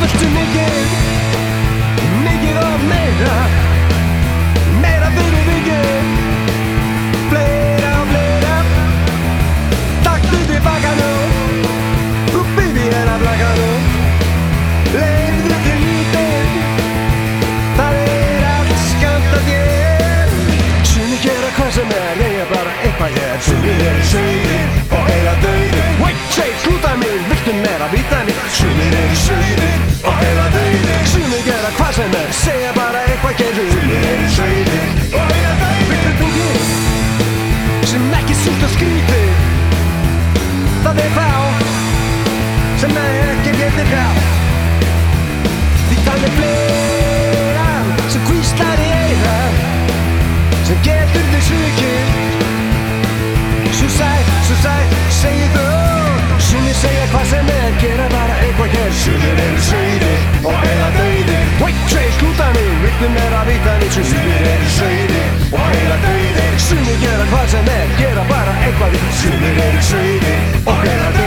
Viltu mikið? Mikið og meira? Meira fyrir vikið? Fleira og fleira? Taktu tilbaka nú. Þú baby er að blaka nú. Leifðu til lítið Það er allt skamt að þér. Sumi gera hvað sem er Ég er bara eitthvað hér. Sumi er sögir og heila döðir Wait, say, slúta Það er fá Sem ekki getur hjá Því það er fleira sem hvíslar í eira sem getur þig svikið. Svo sæ, svo sæ, segir þú. Sumir segja hvað sem er, gera bara eitthvað hér. Sumir eru sögðir og heila döðir Wait, segir slúta mig, viltu meira vita mig Sumir to the little tree.